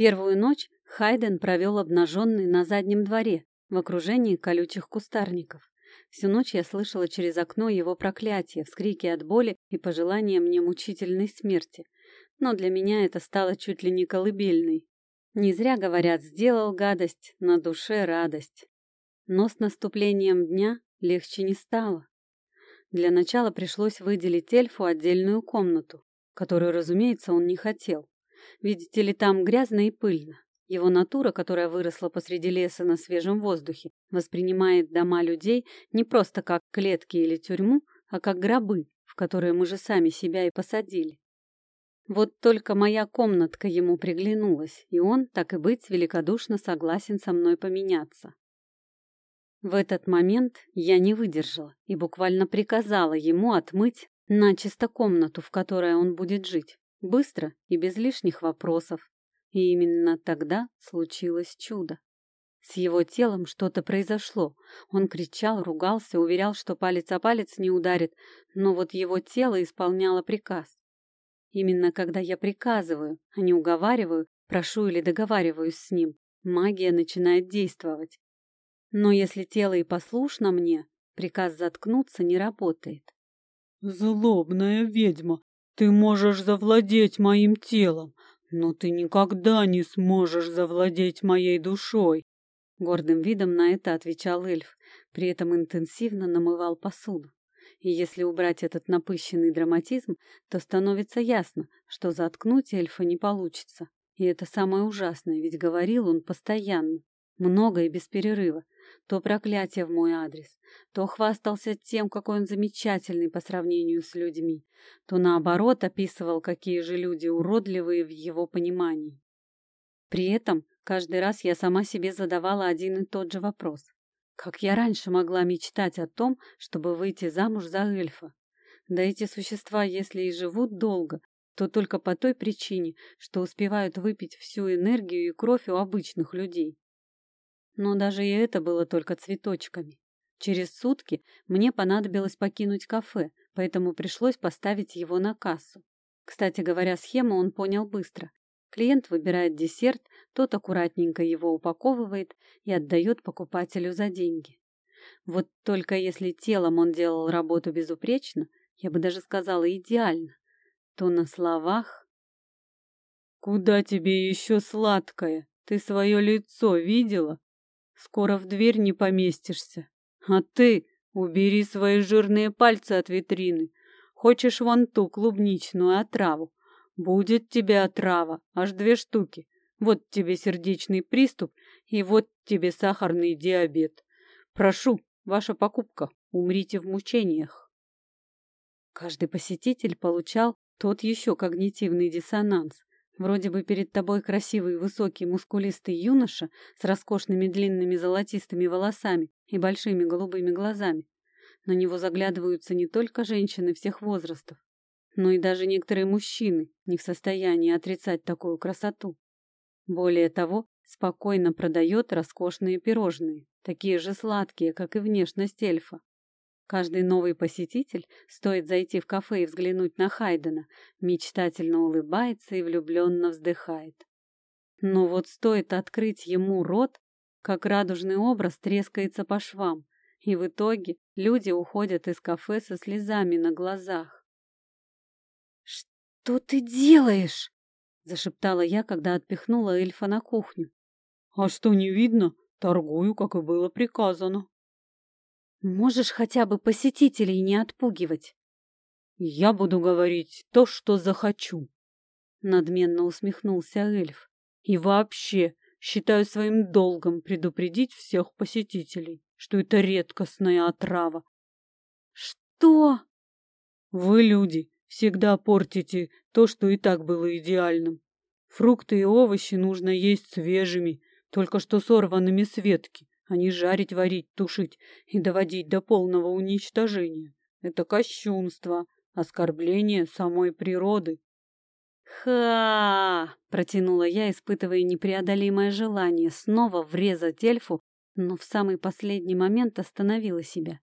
Первую ночь Хайден провел обнаженный на заднем дворе, в окружении колючих кустарников. Всю ночь я слышала через окно его проклятия, вскрики от боли и пожелания мне мучительной смерти. Но для меня это стало чуть ли не колыбельной. Не зря говорят, сделал гадость, на душе радость. Но с наступлением дня легче не стало. Для начала пришлось выделить эльфу отдельную комнату, которую, разумеется, он не хотел. Видите ли, там грязно и пыльно. Его натура, которая выросла посреди леса на свежем воздухе, воспринимает дома людей не просто как клетки или тюрьму, а как гробы, в которые мы же сами себя и посадили. Вот только моя комнатка ему приглянулась, и он, так и быть, великодушно согласен со мной поменяться. В этот момент я не выдержала и буквально приказала ему отмыть начисто комнату, в которой он будет жить, быстро и без лишних вопросов. И именно тогда случилось чудо. С его телом что-то произошло. Он кричал, ругался, уверял, что палец о палец не ударит, но вот его тело исполняло приказ. Именно когда я приказываю, а не уговариваю, прошу или договариваюсь с ним, магия начинает действовать. Но если тело и послушно мне, приказ заткнуться не работает. «Злобная ведьма, ты можешь завладеть моим телом, «Но ты никогда не сможешь завладеть моей душой!» Гордым видом на это отвечал эльф, при этом интенсивно намывал посуду. И если убрать этот напыщенный драматизм, то становится ясно, что заткнуть эльфа не получится. И это самое ужасное, ведь говорил он постоянно, много и без перерыва, то проклятие в мой адрес, то хвастался тем, какой он замечательный по сравнению с людьми, то наоборот описывал, какие же люди уродливые в его понимании. При этом каждый раз я сама себе задавала один и тот же вопрос. Как я раньше могла мечтать о том, чтобы выйти замуж за эльфа? Да эти существа, если и живут долго, то только по той причине, что успевают выпить всю энергию и кровь у обычных людей. Но даже и это было только цветочками. Через сутки мне понадобилось покинуть кафе, поэтому пришлось поставить его на кассу. Кстати говоря, схему он понял быстро. Клиент выбирает десерт, тот аккуратненько его упаковывает и отдает покупателю за деньги. Вот только если телом он делал работу безупречно, я бы даже сказала идеально, то на словах... «Куда тебе еще сладкое? Ты свое лицо видела? Скоро в дверь не поместишься. А ты убери свои жирные пальцы от витрины. Хочешь вон ту клубничную отраву? Будет тебе отрава, аж две штуки. Вот тебе сердечный приступ и вот тебе сахарный диабет. Прошу, ваша покупка. Умрите в мучениях. Каждый посетитель получал тот еще когнитивный диссонанс. Вроде бы перед тобой красивый, высокий, мускулистый юноша с роскошными длинными золотистыми волосами и большими голубыми глазами. На него заглядываются не только женщины всех возрастов, но и даже некоторые мужчины не в состоянии отрицать такую красоту. Более того, спокойно продает роскошные пирожные, такие же сладкие, как и внешность эльфа. Каждый новый посетитель, стоит зайти в кафе и взглянуть на Хайдена, мечтательно улыбается и влюбленно вздыхает. Но вот стоит открыть ему рот, как радужный образ трескается по швам, и в итоге люди уходят из кафе со слезами на глазах. «Что ты делаешь?» — зашептала я, когда отпихнула эльфа на кухню. «А что не видно? Торгую, как и было приказано». Можешь хотя бы посетителей не отпугивать? Я буду говорить то, что захочу. Надменно усмехнулся эльф. И вообще, считаю своим долгом предупредить всех посетителей, что это редкостная отрава. Что? Вы, люди, всегда портите то, что и так было идеальным. Фрукты и овощи нужно есть свежими, только что сорванными с ветки а не жарить, варить, тушить и доводить до полного уничтожения. Это кощунство, оскорбление самой природы. «Ха!» — протянула я, испытывая непреодолимое желание снова врезать эльфу, но в самый последний момент остановила себя.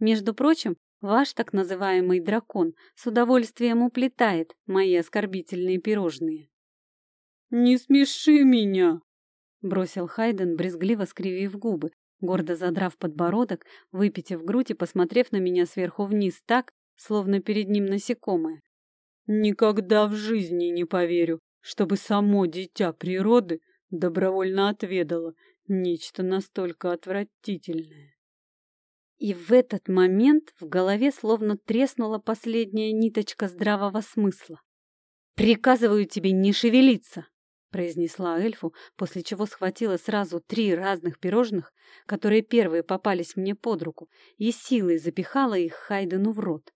Между прочим, ваш так называемый дракон с удовольствием уплетает мои оскорбительные пирожные. Не смеши меня!» Бросил Хайден, брезгливо скривив губы, гордо задрав подбородок, выпитив грудь и посмотрев на меня сверху вниз так, словно перед ним насекомое. «Никогда в жизни не поверю, чтобы само дитя природы добровольно отведало нечто настолько отвратительное». И в этот момент в голове словно треснула последняя ниточка здравого смысла. «Приказываю тебе не шевелиться!» Произнесла эльфу, после чего схватила сразу три разных пирожных, которые первые попались мне под руку, и силой запихала их Хайдену в рот.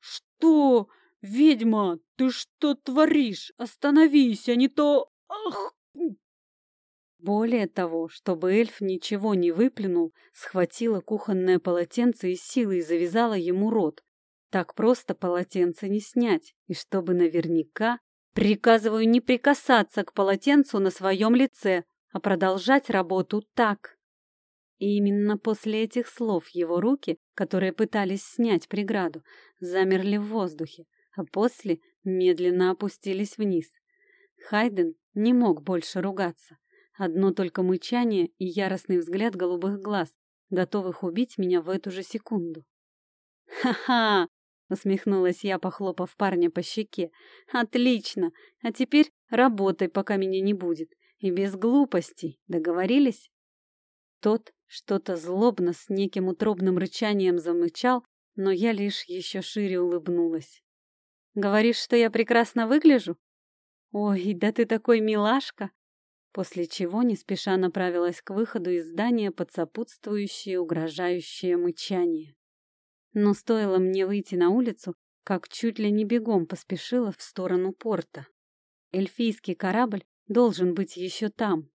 «Что? Ведьма, ты что творишь? Остановись, а не то... Ах!» Более того, чтобы эльф ничего не выплюнул, схватила кухонное полотенце и силой завязала ему рот. Так просто полотенце не снять, и чтобы наверняка Приказываю не прикасаться к полотенцу на своем лице, а продолжать работу так. И именно после этих слов его руки, которые пытались снять преграду, замерли в воздухе, а после медленно опустились вниз. Хайден не мог больше ругаться. Одно только мычание и яростный взгляд голубых глаз, готовых убить меня в эту же секунду. «Ха-ха! Усмехнулась я, похлопав парня по щеке. Отлично. А теперь работай, пока меня не будет. И без глупостей. Договорились? Тот что-то злобно с неким утробным рычанием замычал, но я лишь еще шире улыбнулась. Говоришь, что я прекрасно выгляжу? Ой, да ты такой милашка! После чего не спеша направилась к выходу из здания под сопутствующее угрожающее мычание. Но стоило мне выйти на улицу, как чуть ли не бегом поспешила в сторону порта. Эльфийский корабль должен быть еще там,